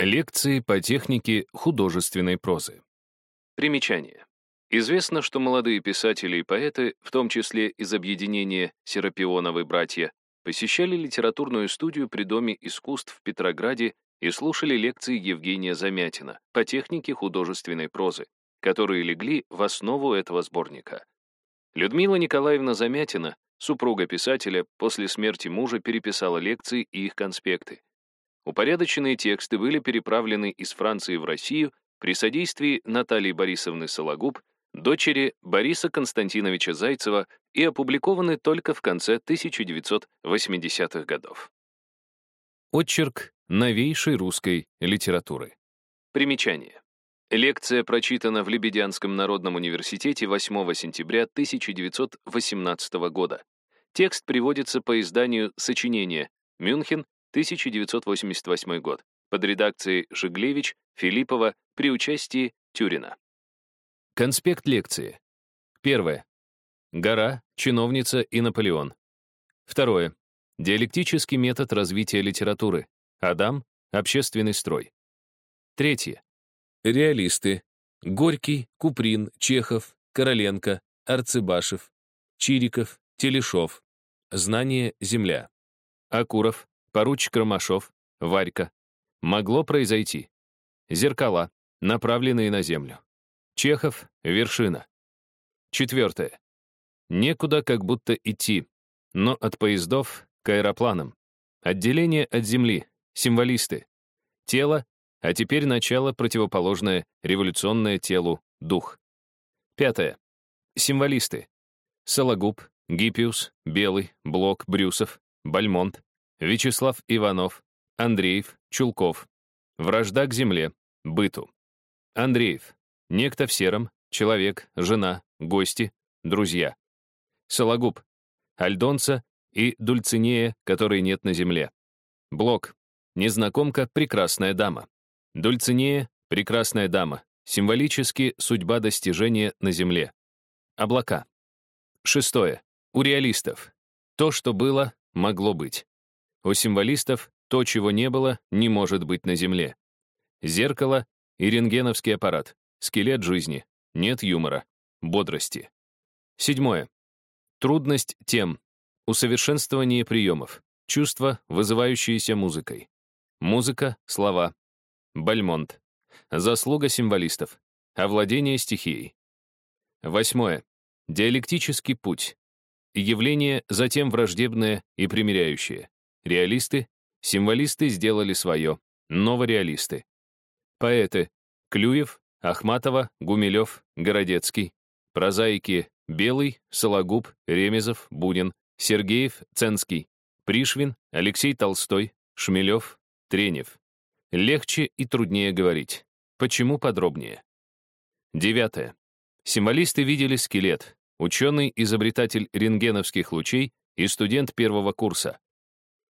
Лекции по технике художественной прозы. Примечание. Известно, что молодые писатели и поэты, в том числе из объединения «Серапионовы братья», посещали литературную студию при Доме искусств в Петрограде и слушали лекции Евгения Замятина по технике художественной прозы, которые легли в основу этого сборника. Людмила Николаевна Замятина, супруга писателя, после смерти мужа переписала лекции и их конспекты. Упорядоченные тексты были переправлены из Франции в Россию при содействии Натальи Борисовны Сологуб, дочери Бориса Константиновича Зайцева и опубликованы только в конце 1980-х годов. Отчерк новейшей русской литературы. Примечание. Лекция прочитана в Лебедянском народном университете 8 сентября 1918 года. Текст приводится по изданию «Сочинение. Мюнхен. 1988 год, под редакцией Жиглевич, Филиппова при участии Тюрина. Конспект лекции. Первое. Гора, чиновница и Наполеон. Второе. Диалектический метод развития литературы. Адам, общественный строй. Третье. Реалисты. Горький, Куприн, Чехов, Короленко, Арцебашев, Чириков, Телешов. Знание Земля. Акуров, поручик Ромашов, Варька. Могло произойти. Зеркала, направленные на землю. Чехов, вершина. Четвертое. Некуда как будто идти, но от поездов к аэропланам. Отделение от земли, символисты. Тело, а теперь начало противоположное революционное телу, дух. Пятое. Символисты. Сологуб, Гиппиус, Белый, Блок, Брюсов, Бальмонт, Вячеслав Иванов, Андреев, Чулков. Вражда к земле, быту. Андреев. Некто в сером, человек, жена, гости, друзья. Сологуб. Альдонца и Дульцинея, которой нет на земле. Блок. Незнакомка, прекрасная дама. Дульцинея, прекрасная дама. Символически судьба достижения на земле. Облака. Шестое. У реалистов. То, что было, могло быть. У символистов то, чего не было, не может быть на Земле. Зеркало и рентгеновский аппарат, скелет жизни, нет юмора, бодрости. Седьмое. Трудность тем, усовершенствование приемов, чувства, вызывающиеся музыкой. Музыка, слова. Бальмонт. Заслуга символистов. Овладение стихией. Восьмое. Диалектический путь. Явление, затем враждебное и примиряющее. Реалисты, символисты сделали свое, новореалисты. Поэты — Клюев, Ахматова, Гумилев, Городецкий. Прозаики — Белый, Сологуб, Ремезов, Бунин, Сергеев, Ценский, Пришвин, Алексей Толстой, Шмелев, Тренев. Легче и труднее говорить. Почему подробнее? Девятое. Символисты видели скелет, ученый-изобретатель рентгеновских лучей и студент первого курса.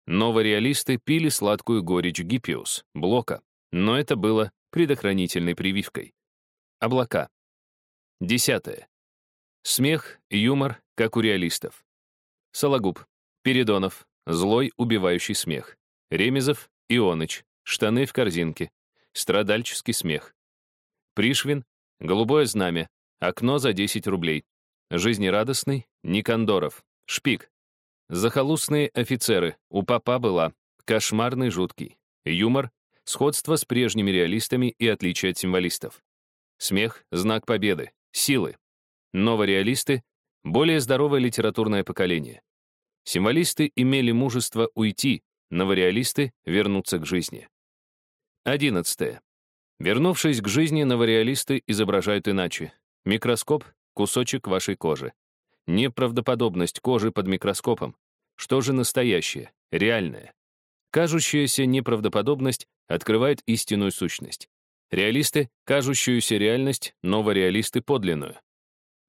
Новореалисты пили сладкую горечь Гиппиус, Блока, но это было предохранительной прививкой. Облака. Десятое. Смех, юмор, как у реалистов. Сологуб, Передонов, злой, убивающий смех. Ремезов, Ионыч, штаны в корзинке. Страдальческий смех. Пришвин, голубое знамя, окно за 10 рублей. Жизнерадостный, Никандоров, шпик, Захолустные офицеры, у папа была, кошмарный жуткий. Юмор, сходство с прежними реалистами и отличие от символистов. Смех — знак победы, силы. Новореалисты — более здоровое литературное поколение. Символисты имели мужество уйти, новореалисты — вернуться к жизни. Одиннадцатое. Вернувшись к жизни, новореалисты изображают иначе. Микроскоп — кусочек вашей кожи. Неправдоподобность кожи под микроскопом. Что же настоящее, реальное? Кажущаяся неправдоподобность открывает истинную сущность. Реалисты — кажущуюся реальность, новореалисты — подлинную.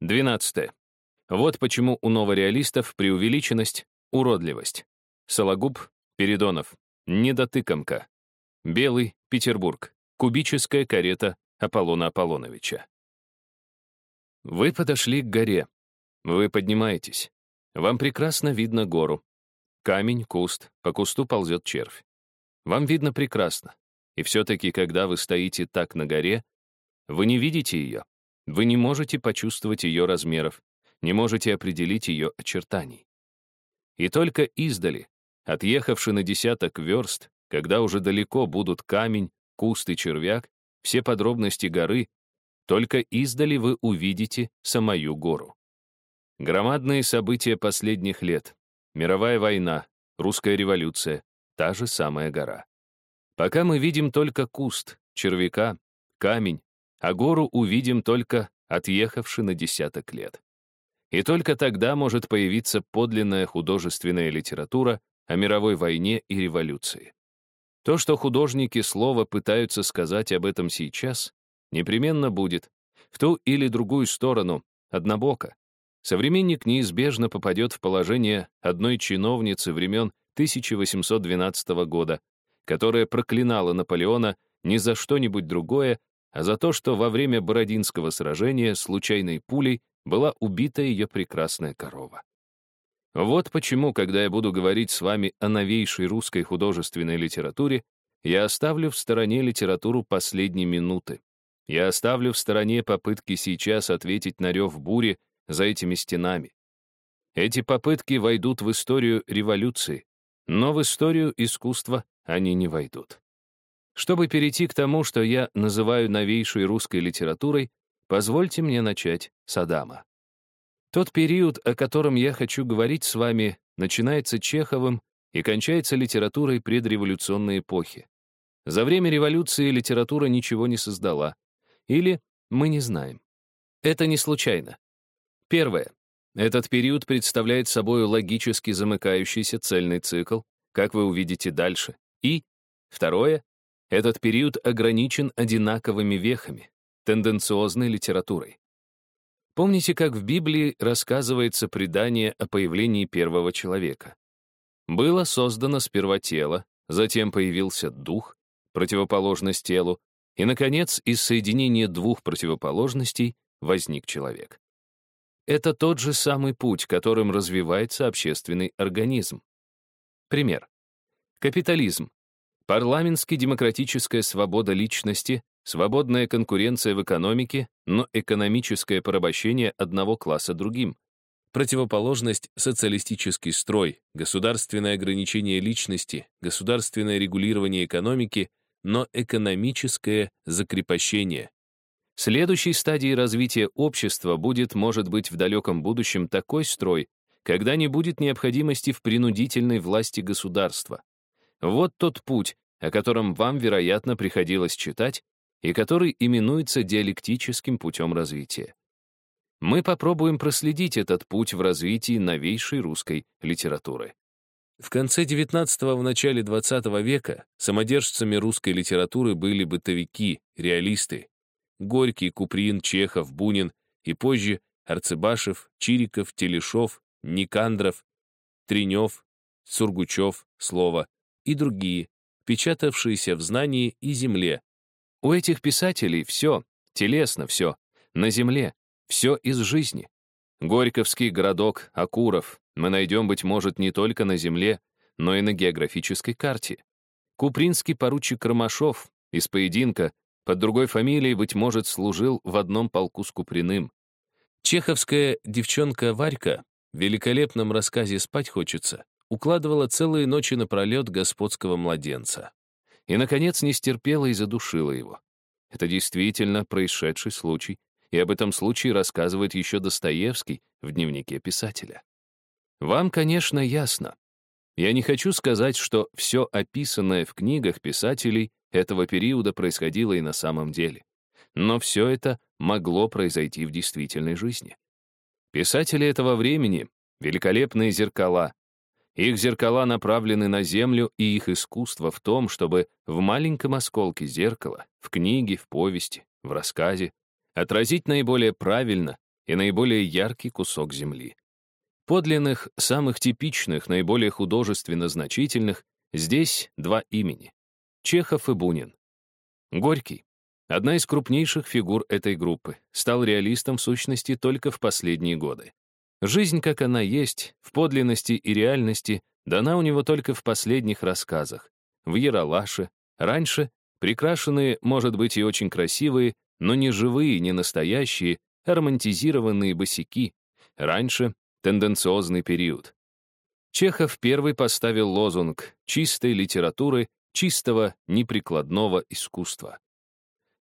12. Вот почему у новореалистов преувеличенность, уродливость. Сологуб, Передонов, недотыкомка. Белый, Петербург, кубическая карета Аполлона Аполлоновича. Вы подошли к горе. Вы поднимаетесь. Вам прекрасно видно гору. Камень, куст, по кусту ползет червь. Вам видно прекрасно. И все-таки, когда вы стоите так на горе, вы не видите ее, вы не можете почувствовать ее размеров, не можете определить ее очертаний. И только издали, отъехавши на десяток верст, когда уже далеко будут камень, куст и червяк, все подробности горы, только издали вы увидите самую гору. Громадные события последних лет, мировая война, русская революция, та же самая гора. Пока мы видим только куст, червяка, камень, а гору увидим только отъехавши на десяток лет. И только тогда может появиться подлинная художественная литература о мировой войне и революции. То, что художники слова пытаются сказать об этом сейчас, непременно будет, в ту или другую сторону, однобоко. Современник неизбежно попадет в положение одной чиновницы времен 1812 года, которая проклинала Наполеона не за что-нибудь другое, а за то, что во время Бородинского сражения случайной пулей была убита ее прекрасная корова. Вот почему, когда я буду говорить с вами о новейшей русской художественной литературе, я оставлю в стороне литературу последней минуты. Я оставлю в стороне попытки сейчас ответить на рев бури за этими стенами. Эти попытки войдут в историю революции, но в историю искусства они не войдут. Чтобы перейти к тому, что я называю новейшей русской литературой, позвольте мне начать с Адама. Тот период, о котором я хочу говорить с вами, начинается Чеховым и кончается литературой предреволюционной эпохи. За время революции литература ничего не создала. Или мы не знаем. Это не случайно. Первое. Этот период представляет собой логически замыкающийся цельный цикл, как вы увидите дальше. И, второе, этот период ограничен одинаковыми вехами, тенденциозной литературой. Помните, как в Библии рассказывается предание о появлении первого человека? Было создано сперва тело, затем появился дух, противоположность телу, и, наконец, из соединения двух противоположностей возник человек. Это тот же самый путь, которым развивается общественный организм. Пример. Капитализм Парламентски-демократическая свобода личности, свободная конкуренция в экономике, но экономическое порабощение одного класса другим. Противоположность — социалистический строй, государственное ограничение личности, государственное регулирование экономики, но экономическое закрепощение. Следующей стадией развития общества будет, может быть, в далеком будущем такой строй, когда не будет необходимости в принудительной власти государства. Вот тот путь, о котором вам, вероятно, приходилось читать, и который именуется диалектическим путем развития. Мы попробуем проследить этот путь в развитии новейшей русской литературы. В конце XIX – начале XX века самодержцами русской литературы были бытовики, реалисты. Горький, Куприн, Чехов, Бунин и позже Арцебашев, Чириков, Телешов, Никандров, Тренев, Сургучев, Слово и другие, печатавшиеся в знании и земле. У этих писателей все, телесно все, на земле, все из жизни. Горьковский городок Акуров мы найдем, быть может, не только на земле, но и на географической карте. Купринский поручик Ромашов из поединка под другой фамилией, быть может, служил в одном полку с Куприным. Чеховская девчонка Варька в великолепном рассказе «Спать хочется» укладывала целые ночи напролет господского младенца. И, наконец, не стерпела и задушила его. Это действительно происшедший случай, и об этом случае рассказывает еще Достоевский в дневнике писателя. Вам, конечно, ясно. Я не хочу сказать, что все описанное в книгах писателей этого периода происходило и на самом деле. Но все это могло произойти в действительной жизни. Писатели этого времени — великолепные зеркала, их зеркала направлены на Землю, и их искусство в том, чтобы в маленьком осколке зеркала, в книге, в повести, в рассказе, отразить наиболее правильно и наиболее яркий кусок Земли. Подлинных, самых типичных, наиболее художественно значительных здесь два имени — Чехов и Бунин. Горький, одна из крупнейших фигур этой группы, стал реалистом в сущности только в последние годы. Жизнь, как она есть, в подлинности и реальности, дана у него только в последних рассказах, в Яралаше, раньше прикрашенные, может быть, и очень красивые, но не живые, не настоящие, романтизированные босики. Раньше — тенденциозный период. Чехов первый поставил лозунг чистой литературы, чистого неприкладного искусства.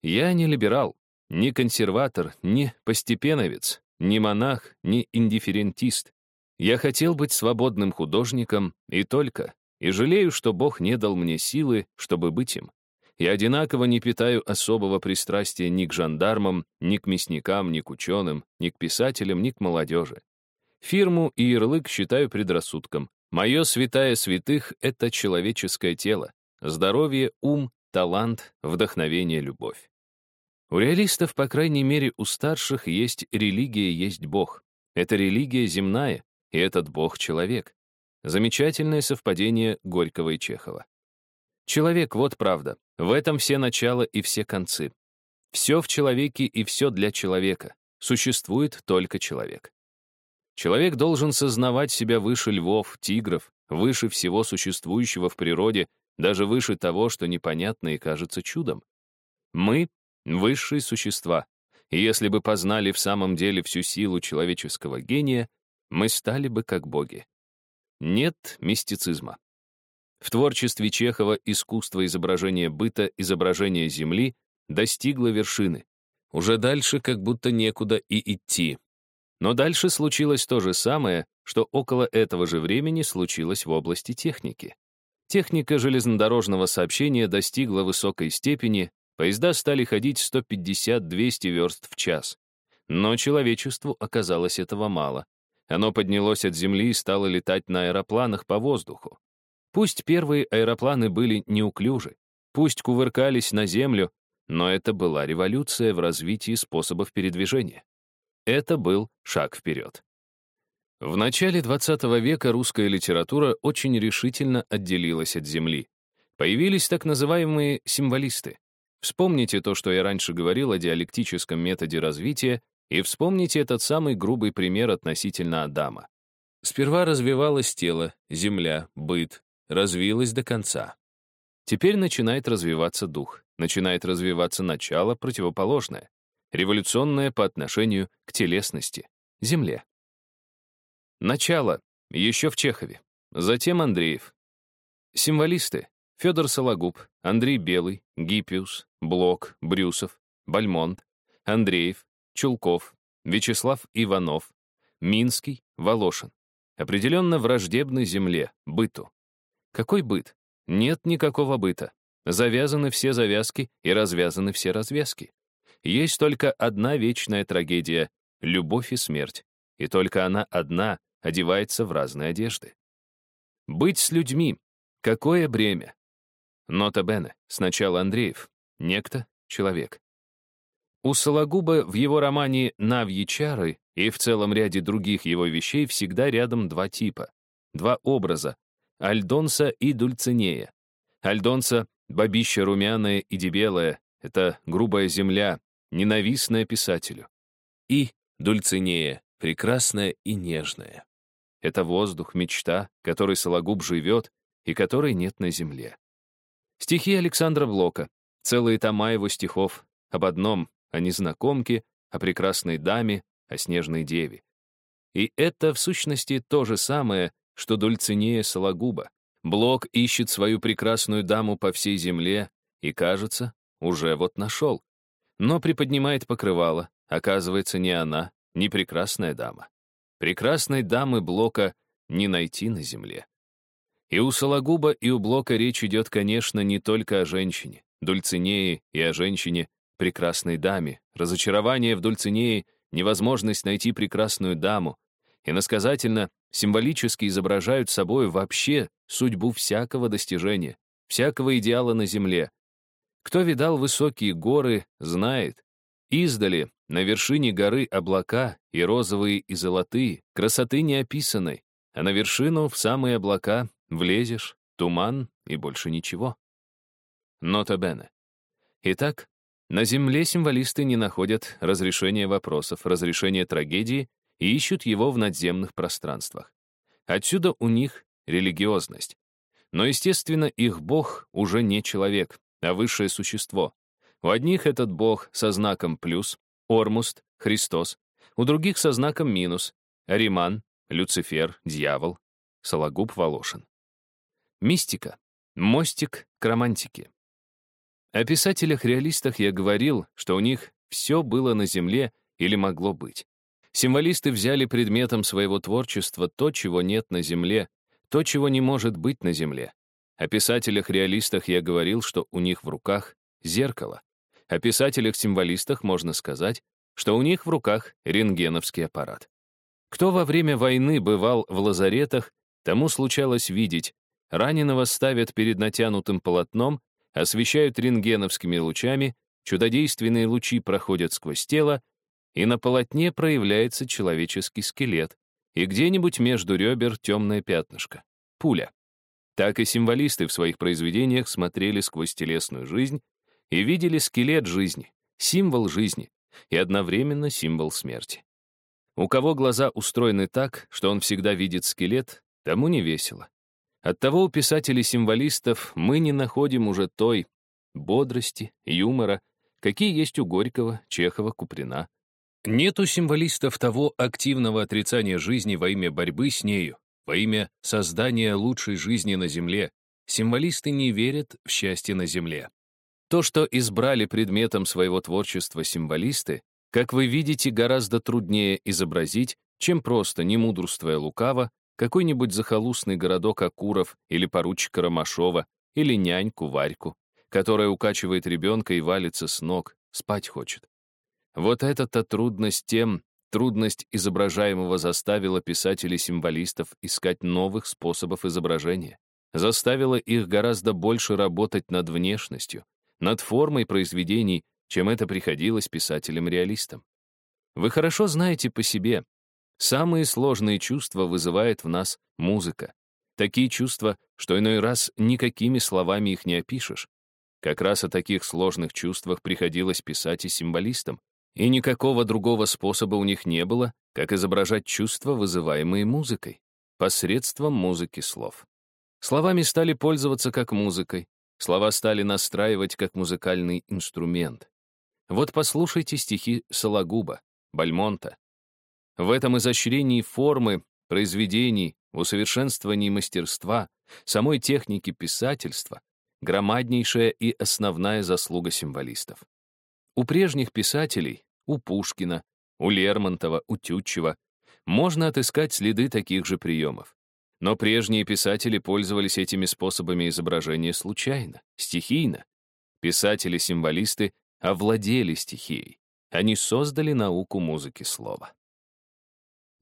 Я не либерал, не консерватор, не постепеновец, не монах, не индифферентист. Я хотел быть свободным художником и только, и жалею, что Бог не дал мне силы, чтобы быть им. Я одинаково не питаю особого пристрастия ни к жандармам, ни к мясникам, ни к ученым, ни к писателям, ни к молодежи. Фирму и ярлык считаю предрассудком. Мое святая святых — это человеческое тело, здоровье, ум, талант, вдохновение, любовь. У реалистов, по крайней мере, у старших есть религия, есть Бог. Это религия земная, и этот Бог — человек. Замечательное совпадение Горького и Чехова. Человек — вот правда. В этом все начала и все концы. Все в человеке и все для человека. Существует только человек. Человек должен сознавать себя выше львов, тигров, выше всего существующего в природе, даже выше того, что непонятно и кажется чудом. Мы высшие существа. И если бы познали в самом деле всю силу человеческого гения, мы стали бы как боги. Нет мистицизма. В творчестве Чехова искусство изображения быта, изображения Земли достигло вершины. Уже дальше как будто некуда и идти. Но дальше случилось то же самое, что около этого же времени случилось в области техники. Техника железнодорожного сообщения достигла высокой степени, Поезда стали ходить 150-200 верст в час. Но человечеству оказалось этого мало. Оно поднялось от земли и стало летать на аэропланах по воздуху. Пусть первые аэропланы были неуклюжи, пусть кувыркались на землю, но это была революция в развитии способов передвижения. Это был шаг вперед. В начале XX века русская литература очень решительно отделилась от Земли. Появились так называемые символисты. Вспомните то, что я раньше говорил о диалектическом методе развития, и вспомните этот самый грубый пример относительно Адама. Сперва развивалось тело, земля, быт, развилось до конца. Теперь начинает развиваться дух, начинает развиваться начало противоположное, революционное по отношению к телесности, земле. Начало, еще в Чехове, затем Андреев. Символисты, Федор Сологуб, Андрей Белый, Гиппиус, Блок, Брюсов, Бальмонт, Андреев, Чулков, Вячеслав Иванов, Минский, Волошин. Определенно враждебны земле, быту. Какой быт? Нет никакого быта. Завязаны все завязки и развязаны все развязки. Есть только одна вечная трагедия — любовь и смерть. И только она одна одевается в разные одежды. Быть с людьми — какое бремя! Нота Бене, сначала Андреев, некто, человек. У Сологуба в его романе «Навьи чары» и в целом ряде других его вещей всегда рядом два типа, два образа — Альдонса и Дульцинея. Альдонса — бабища румяная и дебелая, это грубая земля, ненавистная писателю. И Дульцинея — прекрасная и нежная. Это воздух, мечта, которой Сологуб живет и которой нет на земле. Стихи Александра Блока, целые тома его стихов об одном, о незнакомке, о прекрасной даме, о снежной деве. И это, в сущности, то же самое, что Дульцинея Сологуба. Блок ищет свою прекрасную даму по всей земле и, кажется, уже вот нашел. Но приподнимает покрывало, оказывается, не она, не прекрасная дама. Прекрасной дамы Блока не найти на земле. И у Сологуба, и у Блока речь идет, конечно, не только о женщине, Дульцинее, и о женщине, прекрасной даме. Разочарование в Дульцинее, невозможность найти прекрасную даму. Иносказательно, символически изображают собой вообще судьбу всякого достижения, всякого идеала на земле. Кто видал высокие горы, знает. Издали, на вершине горы облака, и розовые, и золотые, красоты неописанной, а на вершину, в самые облака, Влезешь, туман и больше ничего. Нота Бене. Итак, на Земле символисты не находят разрешения вопросов, разрешения трагедии и ищут его в надземных пространствах. Отсюда у них религиозность. Но, естественно, их бог уже не человек, а высшее существо. У одних этот бог со знаком плюс, Ормуст, Христос, у других со знаком минус, Ариман, Люцифер, дьявол, Сологуб Волошин. Мистика. Мостик к романтике. О писателях-реалистах я говорил, что у них все было на земле или могло быть. Символисты взяли предметом своего творчества то, чего нет на земле, то, чего не может быть на земле. О писателях-реалистах я говорил, что у них в руках зеркало. О писателях-символистах можно сказать, что у них в руках рентгеновский аппарат. Кто во время войны бывал в лазаретах, тому случалось видеть, раненого ставят перед натянутым полотном, освещают рентгеновскими лучами, чудодейственные лучи проходят сквозь тело, и на полотне проявляется человеческий скелет, и где-нибудь между ребер темное пятнышко — пуля. Так и символисты в своих произведениях смотрели сквозь телесную жизнь и видели скелет жизни, символ жизни и одновременно символ смерти. У кого глаза устроены так, что он всегда видит скелет, тому не весело. Оттого у писателей-символистов мы не находим уже той бодрости, юмора, какие есть у Горького, Чехова, Куприна. Нет у символистов того активного отрицания жизни во имя борьбы с нею, во имя создания лучшей жизни на Земле. Символисты не верят в счастье на Земле. То, что избрали предметом своего творчества символисты, как вы видите, гораздо труднее изобразить, чем просто, не мудрствуя лукаво, какой-нибудь захолустный городок Акуров или поручика Ромашова, или няньку Варьку, которая укачивает ребенка и валится с ног, спать хочет. Вот эта-то трудность тем, трудность изображаемого заставила писателей-символистов искать новых способов изображения, заставила их гораздо больше работать над внешностью, над формой произведений, чем это приходилось писателям-реалистам. Вы хорошо знаете по себе, самые сложные чувства вызывает в нас музыка. Такие чувства, что иной раз никакими словами их не опишешь. Как раз о таких сложных чувствах приходилось писать и символистам, и никакого другого способа у них не было, как изображать чувства, вызываемые музыкой, посредством музыки слов. Словами стали пользоваться как музыкой, слова стали настраивать как музыкальный инструмент. Вот послушайте стихи Сологуба, Бальмонта. В этом изощрении формы, произведений, усовершенствовании мастерства, самой техники писательства громаднейшая и основная заслуга символистов. У прежних писателей, у Пушкина, у Лермонтова, у Тютчева можно отыскать следы таких же приемов. Но прежние писатели пользовались этими способами изображения случайно, стихийно. Писатели-символисты овладели стихией. Они создали науку музыки слова.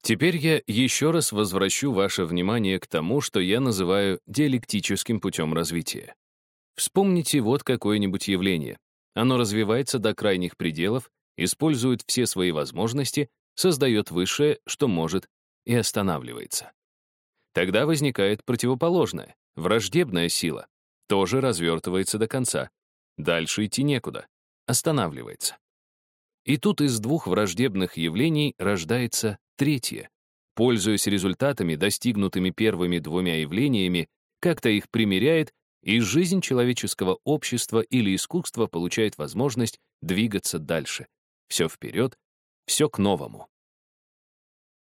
Теперь я еще раз возвращу ваше внимание к тому, что я называю диалектическим путем развития. Вспомните вот какое-нибудь явление. Оно развивается до крайних пределов, использует все свои возможности, создает высшее, что может, и останавливается. Тогда возникает противоположная, враждебная сила, тоже развертывается до конца. Дальше идти некуда останавливается. И тут из двух враждебных явлений рождается третье. Пользуясь результатами, достигнутыми первыми двумя явлениями, как-то их примеряет, и жизнь человеческого общества или искусства получает возможность двигаться дальше. Все вперед, все к новому.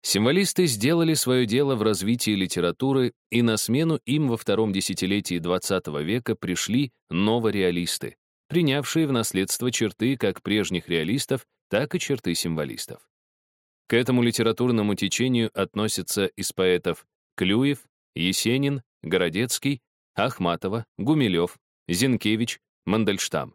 Символисты сделали свое дело в развитии литературы, и на смену им во втором десятилетии XX века пришли новореалисты, принявшие в наследство черты как прежних реалистов, так и черты символистов. К этому литературному течению относятся из поэтов Клюев, Есенин, Городецкий, Ахматова, Гумилев, Зинкевич, Мандельштам.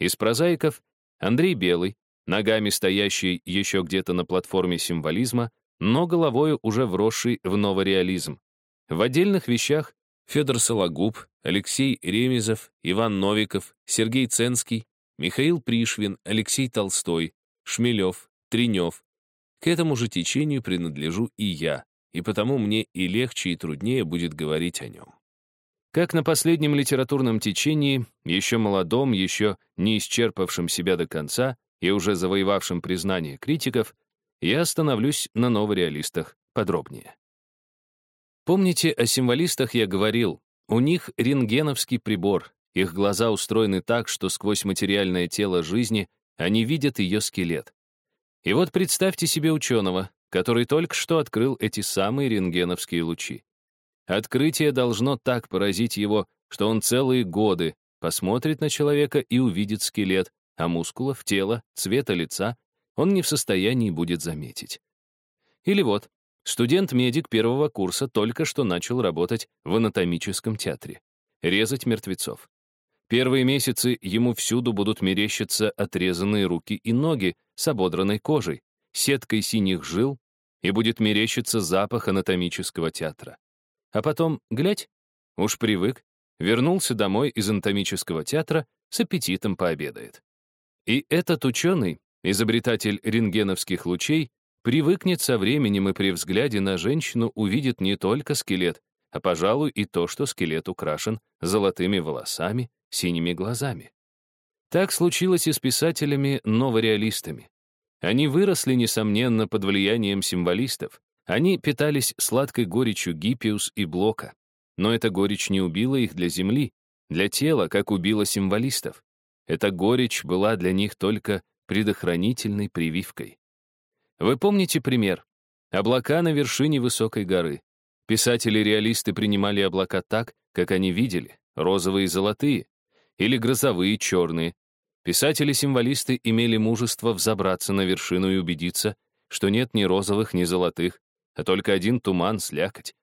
Из прозаиков Андрей Белый, ногами стоящий еще где-то на платформе символизма, но головою уже вросший в новореализм. В отдельных вещах Федор Сологуб, Алексей Ремезов, Иван Новиков, Сергей Ценский, Михаил Пришвин, Алексей Толстой, Шмелев, Тренев. К этому же течению принадлежу и я, и потому мне и легче, и труднее будет говорить о нем. Как на последнем литературном течении, еще молодом, еще не исчерпавшем себя до конца и уже завоевавшем признание критиков, я остановлюсь на новореалистах подробнее. Помните, о символистах я говорил, у них рентгеновский прибор, Их глаза устроены так, что сквозь материальное тело жизни они видят ее скелет. И вот представьте себе ученого, который только что открыл эти самые рентгеновские лучи. Открытие должно так поразить его, что он целые годы посмотрит на человека и увидит скелет, а мускулов, тела, цвета лица он не в состоянии будет заметить. Или вот, студент-медик первого курса только что начал работать в анатомическом театре, резать мертвецов. Первые месяцы ему всюду будут мерещиться отрезанные руки и ноги с ободранной кожей, сеткой синих жил, и будет мерещиться запах анатомического театра. А потом, глядь, уж привык, вернулся домой из анатомического театра, с аппетитом пообедает. И этот ученый, изобретатель рентгеновских лучей, привыкнет со временем и при взгляде на женщину увидит не только скелет, а, пожалуй, и то, что скелет украшен золотыми волосами, синими глазами. Так случилось и с писателями-новореалистами. Они выросли, несомненно, под влиянием символистов. Они питались сладкой горечью Гиппиус и Блока. Но эта горечь не убила их для земли, для тела, как убила символистов. Эта горечь была для них только предохранительной прививкой. Вы помните пример? Облака на вершине высокой горы. Писатели-реалисты принимали облака так, как они видели, розовые и золотые, или грозовые черные. Писатели-символисты имели мужество взобраться на вершину и убедиться, что нет ни розовых, ни золотых, а только один туман слякоть.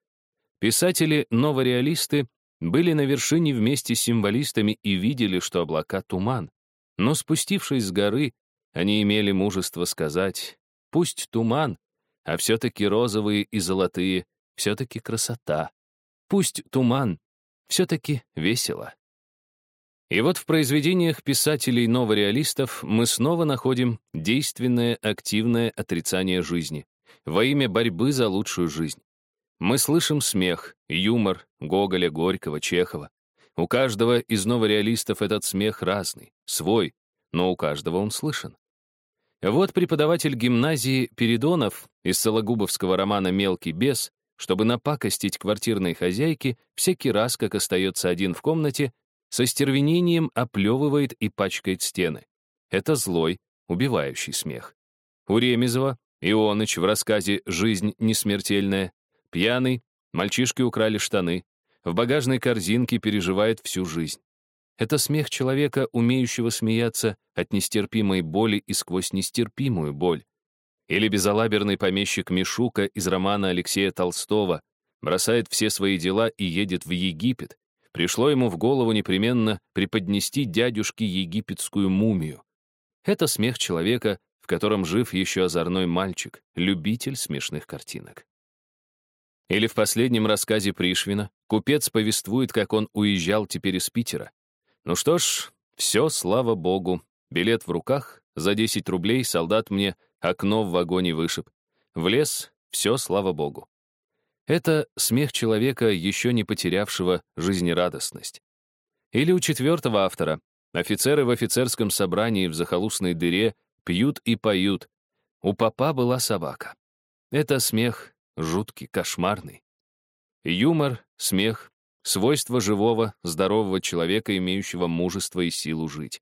Писатели-новореалисты были на вершине вместе с символистами и видели, что облака — туман. Но спустившись с горы, они имели мужество сказать, пусть туман, а все-таки розовые и золотые, все-таки красота. Пусть туман, все-таки весело. И вот в произведениях писателей-новореалистов мы снова находим действенное, активное отрицание жизни во имя борьбы за лучшую жизнь. Мы слышим смех, юмор Гоголя, Горького, Чехова. У каждого из новореалистов этот смех разный, свой, но у каждого он слышен. Вот преподаватель гимназии Передонов из Сологубовского романа «Мелкий бес», чтобы напакостить квартирной хозяйке, всякий раз, как остается один в комнате, со стервенением оплевывает и пачкает стены. Это злой, убивающий смех. У Ремезова Ионыч в рассказе «Жизнь несмертельная», пьяный, мальчишки украли штаны, в багажной корзинке переживает всю жизнь. Это смех человека, умеющего смеяться от нестерпимой боли и сквозь нестерпимую боль. Или безалаберный помещик Мишука из романа Алексея Толстого бросает все свои дела и едет в Египет, Пришло ему в голову непременно преподнести дядюшке египетскую мумию. Это смех человека, в котором жив еще озорной мальчик, любитель смешных картинок. Или в последнем рассказе Пришвина купец повествует, как он уезжал теперь из Питера. Ну что ж, все, слава богу. Билет в руках, за 10 рублей солдат мне окно в вагоне вышиб. В лес, все, слава богу. Это смех человека, еще не потерявшего жизнерадостность. Или у четвертого автора. Офицеры в офицерском собрании в захолустной дыре пьют и поют. У папа была собака. Это смех жуткий, кошмарный. Юмор, смех — свойство живого, здорового человека, имеющего мужество и силу жить.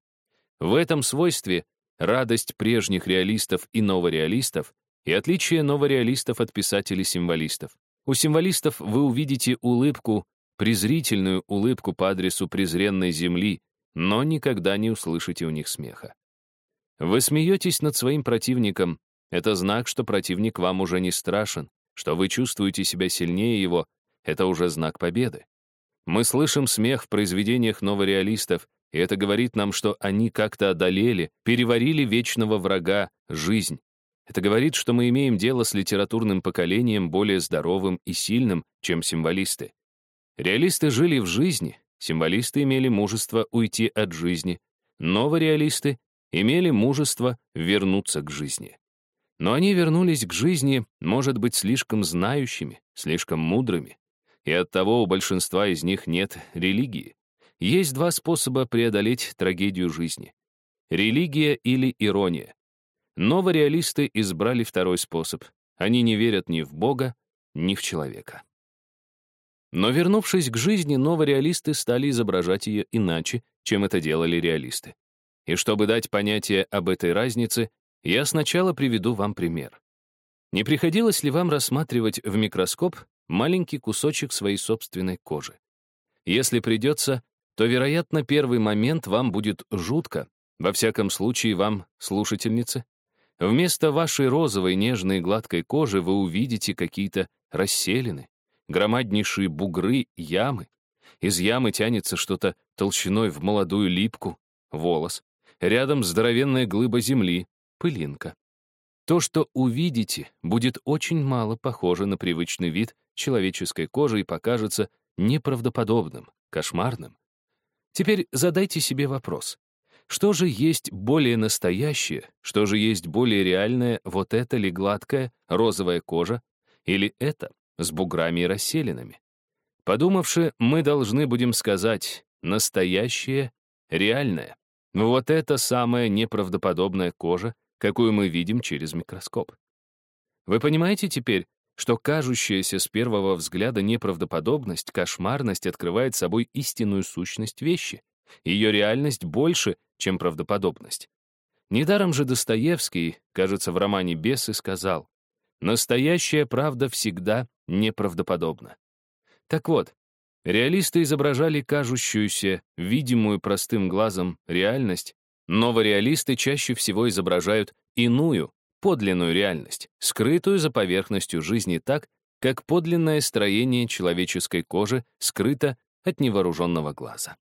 В этом свойстве радость прежних реалистов и новореалистов и отличие новореалистов от писателей-символистов. У символистов вы увидите улыбку, презрительную улыбку по адресу презренной земли, но никогда не услышите у них смеха. Вы смеетесь над своим противником. Это знак, что противник вам уже не страшен, что вы чувствуете себя сильнее его. Это уже знак победы. Мы слышим смех в произведениях новореалистов, и это говорит нам, что они как-то одолели, переварили вечного врага, жизнь, это говорит, что мы имеем дело с литературным поколением более здоровым и сильным, чем символисты. Реалисты жили в жизни, символисты имели мужество уйти от жизни, новореалисты имели мужество вернуться к жизни. Но они вернулись к жизни, может быть, слишком знающими, слишком мудрыми. И оттого у большинства из них нет религии. Есть два способа преодолеть трагедию жизни. Религия или ирония. Новореалисты избрали второй способ. Они не верят ни в Бога, ни в человека. Но вернувшись к жизни, новореалисты стали изображать ее иначе, чем это делали реалисты. И чтобы дать понятие об этой разнице, я сначала приведу вам пример. Не приходилось ли вам рассматривать в микроскоп маленький кусочек своей собственной кожи? Если придется, то, вероятно, первый момент вам будет жутко, во всяком случае вам, слушательницы. Вместо вашей розовой, нежной, гладкой кожи вы увидите какие-то расселины, громаднейшие бугры, ямы. Из ямы тянется что-то толщиной в молодую липку, волос. Рядом здоровенная глыба земли, пылинка. То, что увидите, будет очень мало похоже на привычный вид человеческой кожи и покажется неправдоподобным, кошмарным. Теперь задайте себе вопрос. Что же есть более настоящее, что же есть более реальное, вот это ли гладкая розовая кожа, или это с буграми и расселинами? Подумавши, мы должны будем сказать настоящее, реальное. Вот это самая неправдоподобная кожа, какую мы видим через микроскоп. Вы понимаете теперь, что кажущаяся с первого взгляда неправдоподобность, кошмарность открывает собой истинную сущность вещи. Ее реальность больше, чем правдоподобность. Недаром же Достоевский, кажется, в романе «Бесы» сказал, «Настоящая правда всегда неправдоподобна». Так вот, реалисты изображали кажущуюся, видимую простым глазом, реальность, новореалисты чаще всего изображают иную, подлинную реальность, скрытую за поверхностью жизни так, как подлинное строение человеческой кожи скрыто от невооруженного глаза.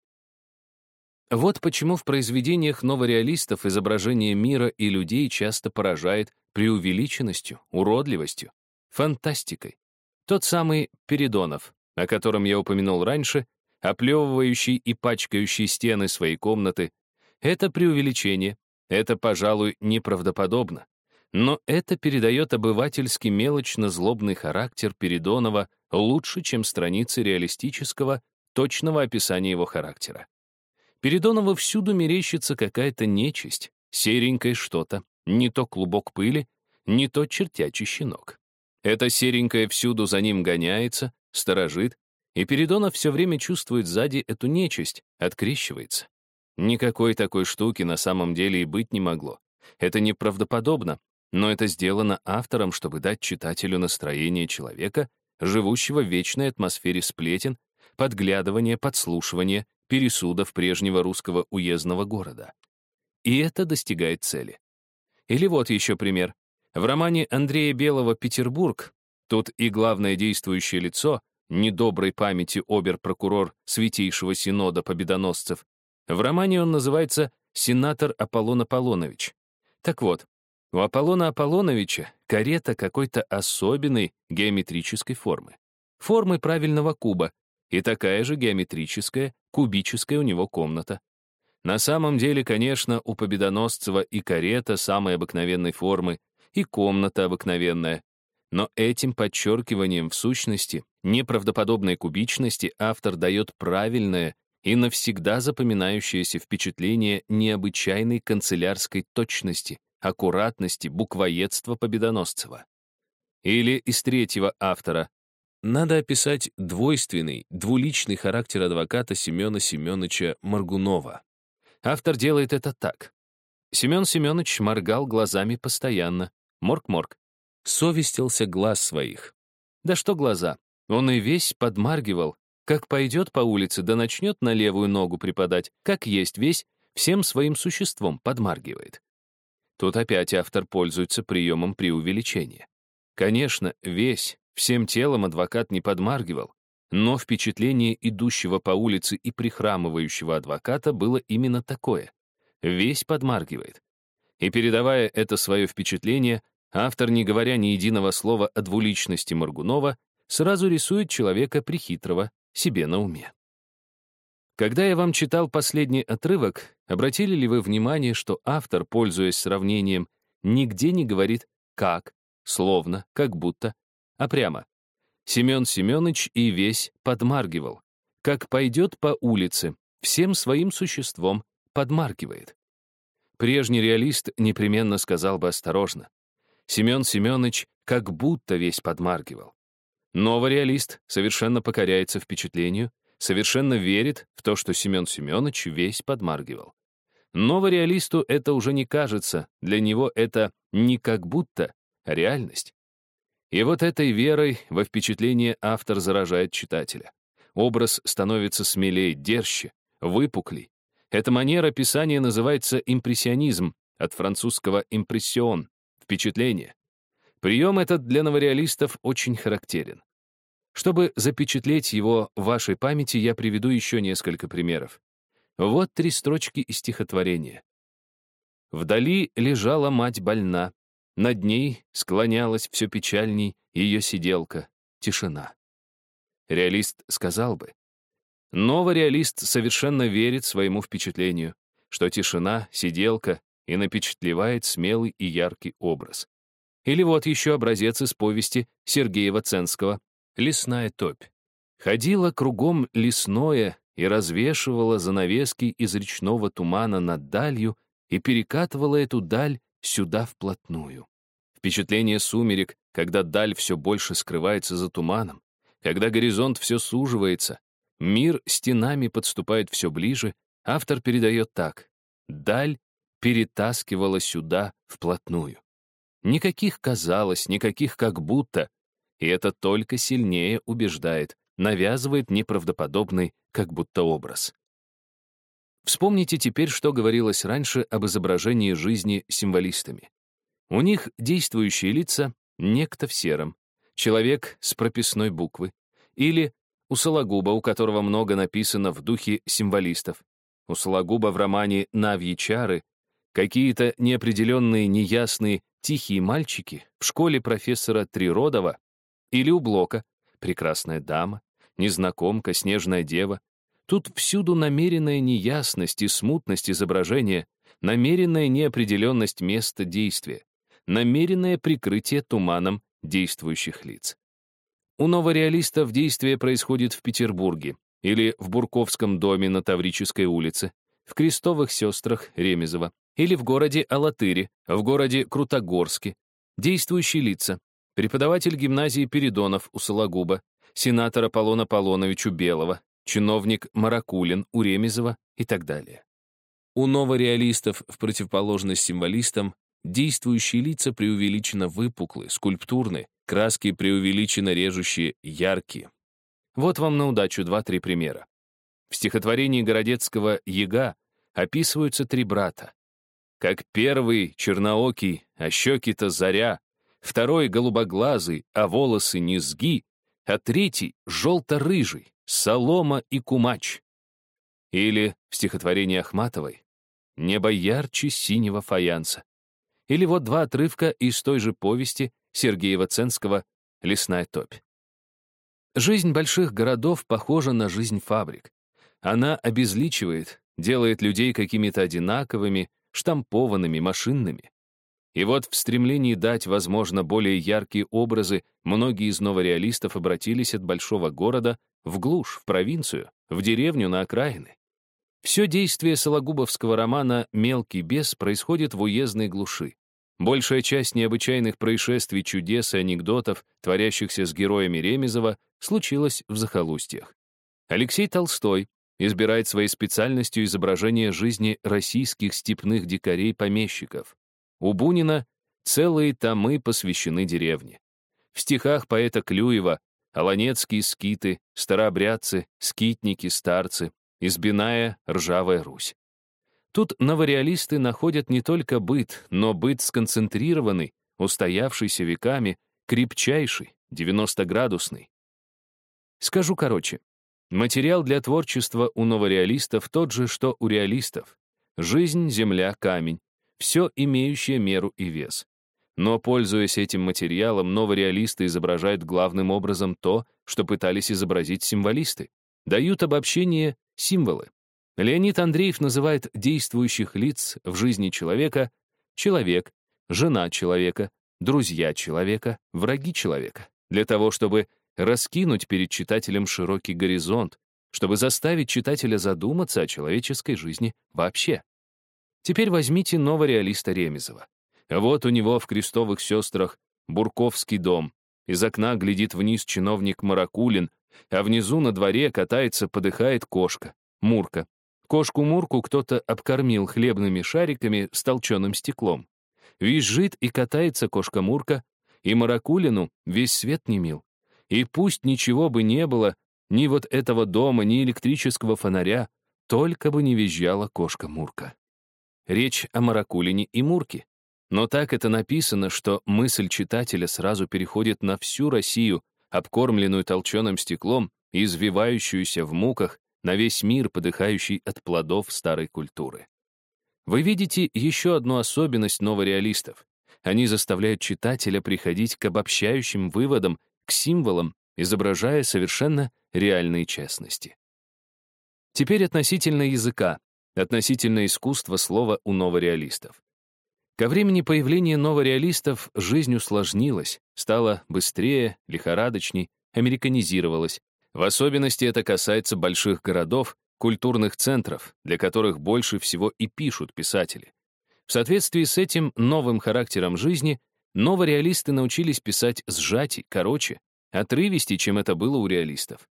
Вот почему в произведениях новореалистов изображение мира и людей часто поражает преувеличенностью, уродливостью, фантастикой. Тот самый Передонов, о котором я упомянул раньше, оплевывающий и пачкающий стены своей комнаты, это преувеличение, это, пожалуй, неправдоподобно. Но это передает обывательский мелочно-злобный характер Передонова лучше, чем страницы реалистического, точного описания его характера. Передонову всюду мерещится какая-то нечисть, серенькое что-то, не то клубок пыли, не то чертячий щенок. Это серенькое всюду за ним гоняется, сторожит, и Передонов все время чувствует сзади эту нечисть, открещивается. Никакой такой штуки на самом деле и быть не могло. Это неправдоподобно, но это сделано автором, чтобы дать читателю настроение человека, живущего в вечной атмосфере сплетен, подглядывания, подслушивания, пересудов прежнего русского уездного города. И это достигает цели. Или вот еще пример. В романе Андрея Белого «Петербург» тут и главное действующее лицо, недоброй памяти обер-прокурор Святейшего Синода Победоносцев, в романе он называется «Сенатор Аполлон Аполлонович». Так вот, у Аполлона Аполлоновича карета какой-то особенной геометрической формы. Формы правильного куба, и такая же геометрическая, кубическая у него комната. На самом деле, конечно, у Победоносцева и карета самой обыкновенной формы, и комната обыкновенная. Но этим подчеркиванием в сущности неправдоподобной кубичности автор дает правильное и навсегда запоминающееся впечатление необычайной канцелярской точности, аккуратности, буквоедства Победоносцева. Или из третьего автора. Надо описать двойственный, двуличный характер адвоката Семена Семеновича Маргунова. Автор делает это так. Семен Семенович моргал глазами постоянно. Морг-морг. Совестился глаз своих. Да что глаза? Он и весь подмаргивал, как пойдет по улице, да начнет на левую ногу припадать, как есть весь, всем своим существом подмаргивает. Тут опять автор пользуется приемом преувеличения. Конечно, весь, всем телом адвокат не подмаргивал, но впечатление идущего по улице и прихрамывающего адвоката было именно такое. Весь подмаргивает. И передавая это свое впечатление, автор, не говоря ни единого слова о двуличности Моргунова, сразу рисует человека прихитрого себе на уме. Когда я вам читал последний отрывок, обратили ли вы внимание, что автор, пользуясь сравнением, нигде не говорит «как», словно, как будто, а прямо. Семен Семенович и весь подмаргивал. Как пойдет по улице, всем своим существом подмаргивает. Прежний реалист непременно сказал бы осторожно. Семен Семенович как будто весь подмаргивал. Новореалист совершенно покоряется впечатлению, совершенно верит в то, что Семен Семенович весь подмаргивал. Новореалисту это уже не кажется, для него это не как будто, реальность. И вот этой верой во впечатление автор заражает читателя. Образ становится смелее, дерще, выпуклей. Эта манера писания называется импрессионизм, от французского «импрессион» — впечатление. Прием этот для новореалистов очень характерен. Чтобы запечатлеть его в вашей памяти, я приведу еще несколько примеров. Вот три строчки из стихотворения. Вдали лежала мать больна, над ней склонялась все печальней ее сиделка, тишина. Реалист сказал бы. Новореалист совершенно верит своему впечатлению, что тишина, сиделка и напечатлевает смелый и яркий образ. Или вот еще образец из повести Сергеева Ценского «Лесная топь». Ходила кругом лесное и развешивала занавески из речного тумана над далью и перекатывала эту даль сюда вплотную. Впечатление сумерек, когда даль все больше скрывается за туманом, когда горизонт все суживается, мир стенами подступает все ближе, автор передает так. Даль перетаскивала сюда вплотную. Никаких казалось, никаких как будто, и это только сильнее убеждает, навязывает неправдоподобный как будто образ. Вспомните теперь, что говорилось раньше об изображении жизни символистами. У них действующие лица — некто в сером, человек с прописной буквы, или у Сологуба, у которого много написано в духе символистов. У Сологуба в романе «Навьи чары» какие-то неопределенные, неясные, тихие мальчики в школе профессора Триродова или у Блока прекрасная дама, незнакомка, снежная дева. Тут всюду намеренная неясность и смутность изображения, намеренная неопределенность места действия, намеренное прикрытие туманом действующих лиц. У новореалистов действие происходит в Петербурге или в Бурковском доме на Таврической улице, в Крестовых сестрах Ремезова или в городе Алатыре, в городе Крутогорске. Действующие лица. Преподаватель гимназии Передонов у Сологуба, сенатор Аполлон Аполлонович у Белого, чиновник Маракулин у Ремезова и так далее. У новореалистов, в противоположность символистам, действующие лица преувеличенно выпуклы, скульптурны, краски преувеличенно режущие, яркие. Вот вам на удачу два-три примера. В стихотворении Городецкого «Яга» описываются три брата. Как первый — черноокий, а щеки-то заря, второй — голубоглазый, а волосы низги, а третий — желто-рыжий, солома и кумач. Или в стихотворении Ахматовой «Небо ярче синего фаянса». Или вот два отрывка из той же повести Сергеева Ценского «Лесная топь». Жизнь больших городов похожа на жизнь фабрик. Она обезличивает, делает людей какими-то одинаковыми, штампованными, машинными. И вот в стремлении дать, возможно, более яркие образы, многие из новореалистов обратились от большого города в глушь, в провинцию, в деревню на окраины. Все действие Сологубовского романа «Мелкий бес» происходит в уездной глуши. Большая часть необычайных происшествий, чудес и анекдотов, творящихся с героями Ремезова, случилась в захолустьях. Алексей Толстой избирает своей специальностью изображение жизни российских степных дикарей-помещиков. У Бунина целые томы посвящены деревне. В стихах поэта Клюева Оланецкие скиты, старообрядцы, скитники, старцы, избиная ржавая Русь. Тут новореалисты находят не только быт, но быт сконцентрированный, устоявшийся веками, крепчайший, 90-градусный. Скажу короче. Материал для творчества у новореалистов тот же, что у реалистов. Жизнь, земля, камень. Все имеющее меру и вес. Но, пользуясь этим материалом, новореалисты изображают главным образом то, что пытались изобразить символисты. Дают обобщение символы. Леонид Андреев называет действующих лиц в жизни человека человек, жена человека, друзья человека, враги человека, для того, чтобы раскинуть перед читателем широкий горизонт, чтобы заставить читателя задуматься о человеческой жизни вообще. Теперь возьмите новореалиста Ремезова. Вот у него в «Крестовых сестрах» Бурковский дом, из окна глядит вниз чиновник Маракулин, а внизу на дворе катается, подыхает кошка, Мурка. Кошку-мурку кто-то обкормил хлебными шариками с толченым стеклом. Визжит и катается кошка-мурка, и Маракулину весь свет не мил. И пусть ничего бы не было, ни вот этого дома, ни электрического фонаря, только бы не визжала кошка-мурка. Речь о Маракулине и Мурке. Но так это написано, что мысль читателя сразу переходит на всю Россию, обкормленную толченым стеклом и извивающуюся в муках, на весь мир, подыхающий от плодов старой культуры. Вы видите еще одну особенность новореалистов. Они заставляют читателя приходить к обобщающим выводам, к символам, изображая совершенно реальные честности. Теперь относительно языка, относительно искусства слова у новореалистов. Ко времени появления новореалистов жизнь усложнилась, стала быстрее, лихорадочней, американизировалась. В особенности это касается больших городов, культурных центров, для которых больше всего и пишут писатели. В соответствии с этим новым характером жизни новореалисты научились писать сжатий, короче, отрывистей, чем это было у реалистов.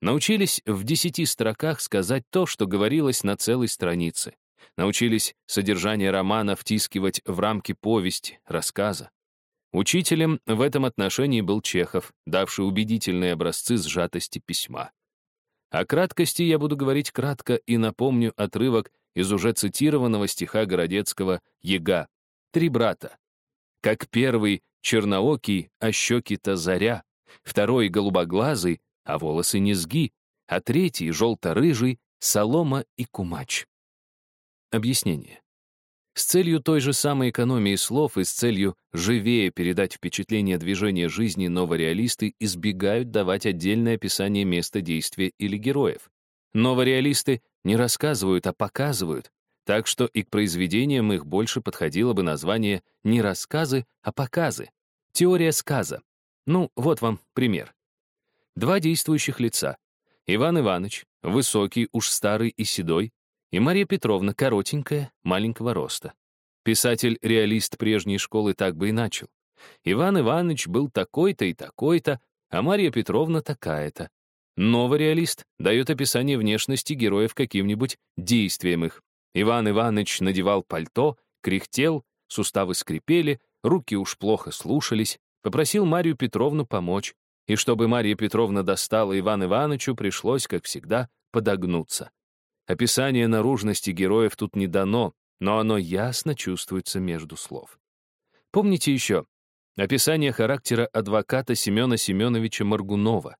Научились в десяти строках сказать то, что говорилось на целой странице. Научились содержание романа втискивать в рамки повести, рассказа. Учителем в этом отношении был Чехов, давший убедительные образцы сжатости письма. О краткости я буду говорить кратко и напомню отрывок из уже цитированного стиха Городецкого «Ега» «Три брата». Как первый черноокий, а щеки-то заря, второй голубоглазый, а волосы низги, а третий желто-рыжий, солома и кумач. Объяснение. С целью той же самой экономии слов и с целью живее передать впечатление движения жизни новореалисты избегают давать отдельное описание места действия или героев. Новореалисты не рассказывают, а показывают, так что и к произведениям их больше подходило бы название не рассказы, а показы. Теория сказа. Ну, вот вам пример. Два действующих лица. Иван Иванович, высокий, уж старый и седой, и Мария Петровна коротенькая, маленького роста. Писатель-реалист прежней школы так бы и начал. Иван Иванович был такой-то и такой-то, а Мария Петровна такая-то. Новый реалист дает описание внешности героев каким-нибудь действием их. Иван Иванович надевал пальто, кряхтел, суставы скрипели, руки уж плохо слушались, попросил Марию Петровну помочь, и чтобы Мария Петровна достала Иван Ивановичу, пришлось, как всегда, подогнуться. Описание наружности героев тут не дано, но оно ясно чувствуется между слов. Помните еще описание характера адвоката Семена Семеновича Моргунова.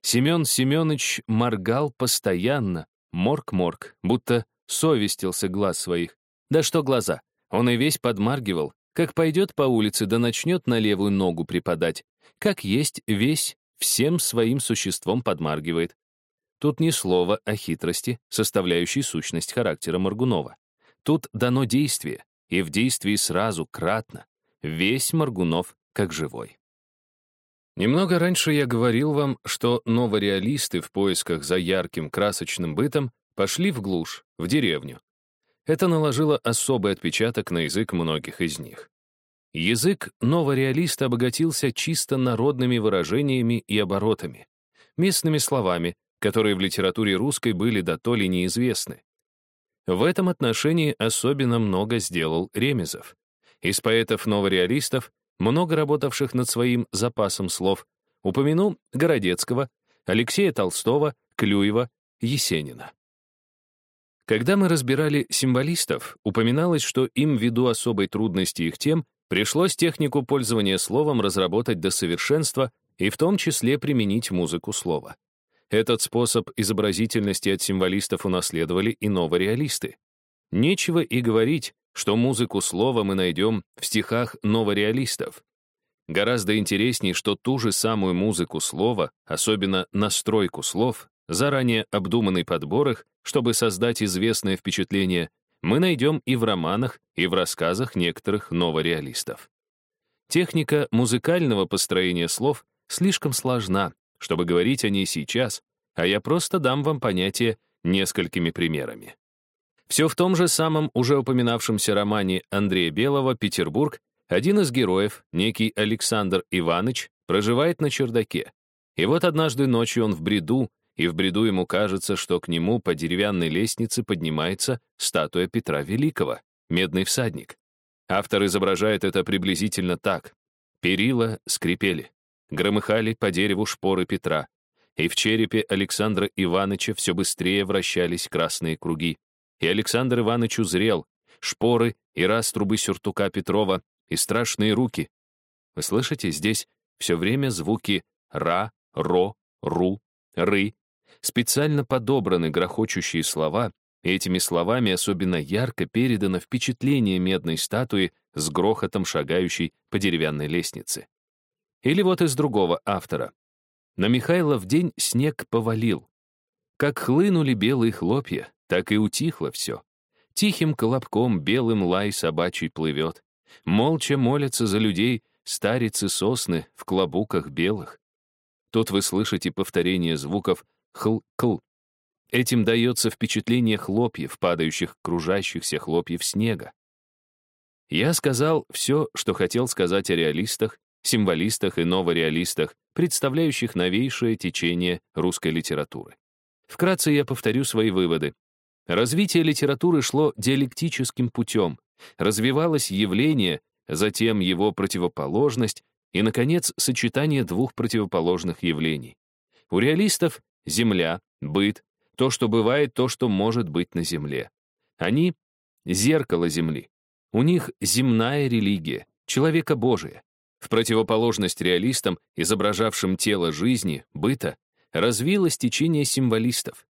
Семен Семенович моргал постоянно, морг-морг, будто совестился глаз своих. Да что глаза, он и весь подмаргивал, как пойдет по улице да начнет на левую ногу припадать, как есть весь всем своим существом подмаргивает. Тут ни слова о хитрости, составляющей сущность характера Моргунова. Тут дано действие, и в действии сразу, кратно. Весь Моргунов как живой. Немного раньше я говорил вам, что новореалисты в поисках за ярким красочным бытом пошли в глушь, в деревню. Это наложило особый отпечаток на язык многих из них. Язык новореалиста обогатился чисто народными выражениями и оборотами, местными словами, которые в литературе русской были до то ли неизвестны. В этом отношении особенно много сделал Ремезов. Из поэтов-новореалистов, много работавших над своим запасом слов, упомяну Городецкого, Алексея Толстого, Клюева, Есенина. Когда мы разбирали символистов, упоминалось, что им ввиду особой трудности их тем пришлось технику пользования словом разработать до совершенства и в том числе применить музыку слова. Этот способ изобразительности от символистов унаследовали и новореалисты. Нечего и говорить, что музыку слова мы найдем в стихах новореалистов. Гораздо интереснее, что ту же самую музыку слова, особенно настройку слов, заранее обдуманный подбор их, чтобы создать известное впечатление, мы найдем и в романах, и в рассказах некоторых новореалистов. Техника музыкального построения слов слишком сложна, чтобы говорить о ней сейчас, а я просто дам вам понятие несколькими примерами. Все в том же самом уже упоминавшемся романе Андрея Белого «Петербург» Один из героев, некий Александр Иванович, проживает на чердаке. И вот однажды ночью он в бреду, и в бреду ему кажется, что к нему по деревянной лестнице поднимается статуя Петра Великого, медный всадник. Автор изображает это приблизительно так. Перила скрипели, громыхали по дереву шпоры Петра, и в черепе Александра Ивановича все быстрее вращались красные круги. И Александр Иванович узрел шпоры и раструбы сюртука Петрова и страшные руки. Вы слышите, здесь все время звуки «ра», «ро», «ру», «ры», специально подобраны грохочущие слова, и этими словами особенно ярко передано впечатление медной статуи с грохотом шагающей по деревянной лестнице. Или вот из другого автора. На Михайлов день снег повалил. Как хлынули белые хлопья, так и утихло все. Тихим колобком белым лай собачий плывет. Молча молятся за людей старицы сосны в клобуках белых. Тут вы слышите повторение звуков «хл-кл». Этим дается впечатление хлопьев, падающих, кружащихся хлопьев снега. Я сказал все, что хотел сказать о реалистах, символистах и новореалистах, представляющих новейшее течение русской литературы. Вкратце я повторю свои выводы. Развитие литературы шло диалектическим путем, развивалось явление, затем его противоположность и, наконец, сочетание двух противоположных явлений. У реалистов — земля, быт, то, что бывает, то, что может быть на земле. Они — зеркало земли. У них земная религия, человека Божия. В противоположность реалистам, изображавшим тело жизни, быта, развилось течение символистов.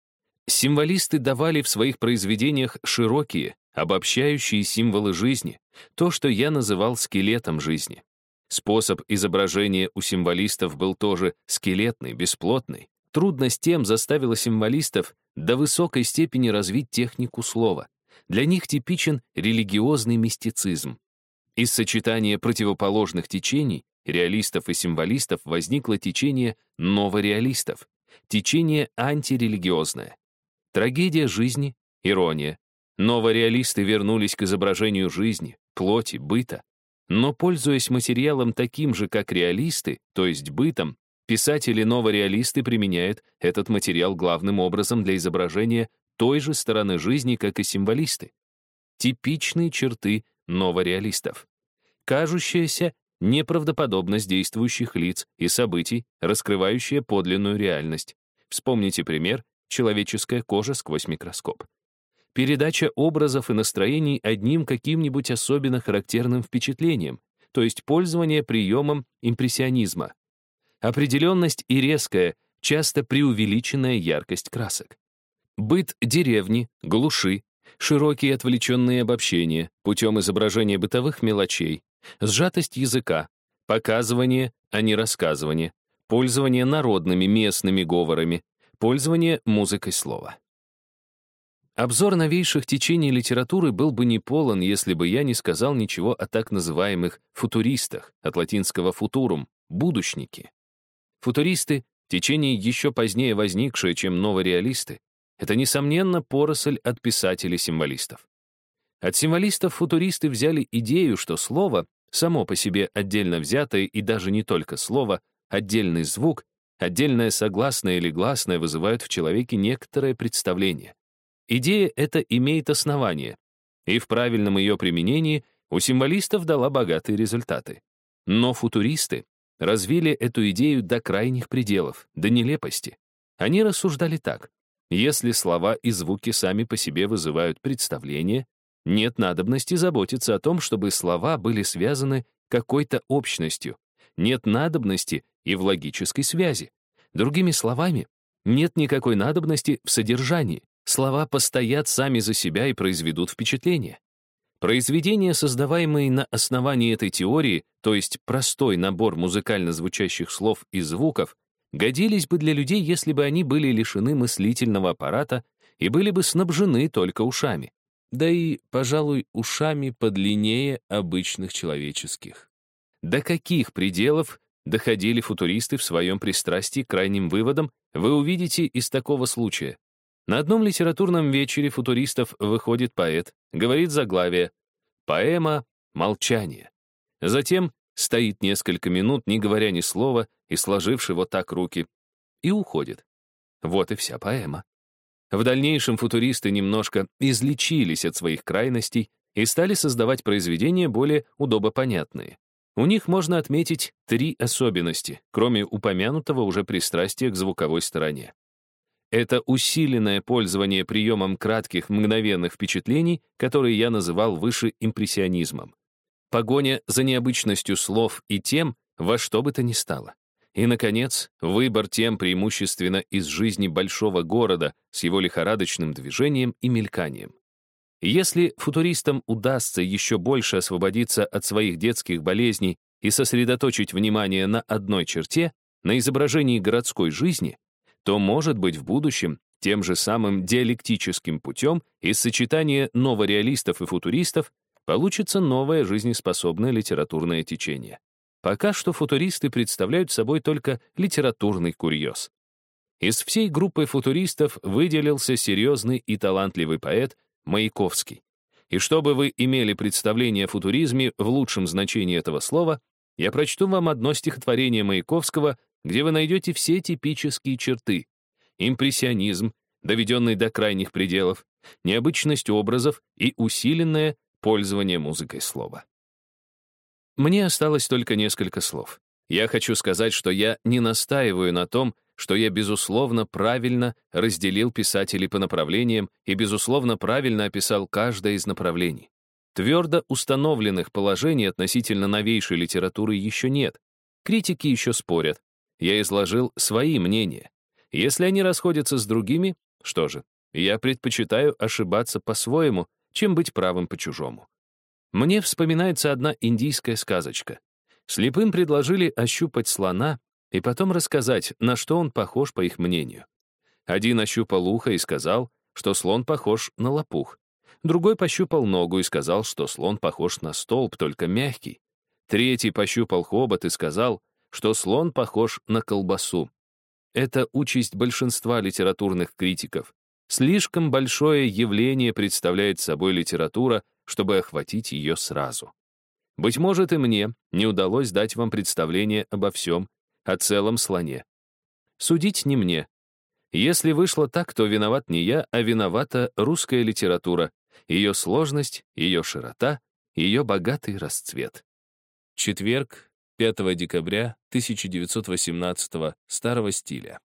Символисты давали в своих произведениях широкие, обобщающие символы жизни, то, что я называл скелетом жизни. Способ изображения у символистов был тоже скелетный, бесплотный. Трудность тем заставила символистов до высокой степени развить технику слова. Для них типичен религиозный мистицизм. Из сочетания противоположных течений, реалистов и символистов, возникло течение новореалистов, течение антирелигиозное. Трагедия жизни, ирония. Новореалисты вернулись к изображению жизни, плоти, быта. Но, пользуясь материалом таким же, как реалисты, то есть бытом, писатели-новореалисты применяют этот материал главным образом для изображения той же стороны жизни, как и символисты. Типичные черты новореалистов. Кажущаяся неправдоподобность действующих лиц и событий, раскрывающая подлинную реальность. Вспомните пример «Человеческая кожа сквозь микроскоп». Передача образов и настроений одним каким-нибудь особенно характерным впечатлением, то есть пользование приемом импрессионизма. Определенность и резкая, часто преувеличенная яркость красок. Быт деревни, глуши, широкие отвлеченные обобщения путем изображения бытовых мелочей, сжатость языка, показывание, а не рассказывание, пользование народными местными говорами, пользование музыкой слова. Обзор новейших течений литературы был бы не полон, если бы я не сказал ничего о так называемых футуристах, от латинского «футурум» — будущники. Футуристы — течение еще позднее возникшее, чем новореалисты, это, несомненно, поросль от писателей-символистов. От символистов футуристы взяли идею, что слово, само по себе отдельно взятое и даже не только слово, отдельный звук, отдельное согласное или гласное вызывают в человеке некоторое представление. Идея эта имеет основание, и в правильном ее применении у символистов дала богатые результаты. Но футуристы развили эту идею до крайних пределов, до нелепости. Они рассуждали так. Если слова и звуки сами по себе вызывают представление, нет надобности заботиться о том, чтобы слова были связаны какой-то общностью. Нет надобности и в логической связи. Другими словами, нет никакой надобности в содержании. Слова постоят сами за себя и произведут впечатление. Произведения, создаваемые на основании этой теории, то есть простой набор музыкально звучащих слов и звуков, годились бы для людей, если бы они были лишены мыслительного аппарата и были бы снабжены только ушами. Да и, пожалуй, ушами подлиннее обычных человеческих. До каких пределов доходили футуристы в своем пристрастии к крайним выводам, вы увидите из такого случая. На одном литературном вечере футуристов выходит поэт, говорит заглавие «Поэма «Молчание». Затем стоит несколько минут, не говоря ни слова, и сложивши вот так руки, и уходит. Вот и вся поэма. В дальнейшем футуристы немножко излечились от своих крайностей и стали создавать произведения более удобопонятные. У них можно отметить три особенности, кроме упомянутого уже пристрастия к звуковой стороне. Это усиленное пользование приемом кратких мгновенных впечатлений, которые я называл выше импрессионизмом. Погоня за необычностью слов и тем, во что бы то ни стало. И, наконец, выбор тем преимущественно из жизни большого города с его лихорадочным движением и мельканием. Если футуристам удастся еще больше освободиться от своих детских болезней и сосредоточить внимание на одной черте, на изображении городской жизни, то, может быть, в будущем тем же самым диалектическим путем из сочетания новореалистов и футуристов получится новое жизнеспособное литературное течение. Пока что футуристы представляют собой только литературный курьез. Из всей группы футуристов выделился серьезный и талантливый поэт Маяковский. И чтобы вы имели представление о футуризме в лучшем значении этого слова, я прочту вам одно стихотворение Маяковского, где вы найдете все типические черты. Импрессионизм, доведенный до крайних пределов, необычность образов и усиленное пользование музыкой слова. Мне осталось только несколько слов. Я хочу сказать, что я не настаиваю на том, что я, безусловно, правильно разделил писателей по направлениям и, безусловно, правильно описал каждое из направлений. Твердо установленных положений относительно новейшей литературы еще нет. Критики еще спорят. Я изложил свои мнения. Если они расходятся с другими, что же, я предпочитаю ошибаться по-своему, чем быть правым по-чужому. Мне вспоминается одна индийская сказочка. Слепым предложили ощупать слона и потом рассказать, на что он похож, по их мнению. Один ощупал ухо и сказал, что слон похож на лопух. Другой пощупал ногу и сказал, что слон похож на столб, только мягкий. Третий пощупал хобот и сказал, что слон похож на колбасу. Это участь большинства литературных критиков. Слишком большое явление представляет собой литература, чтобы охватить ее сразу. Быть может, и мне не удалось дать вам представление обо всем, о целом слоне. Судить не мне. Если вышло так, то виноват не я, а виновата русская литература, ее сложность, ее широта, ее богатый расцвет. Четверг, 5 декабря 1918 старого стиля.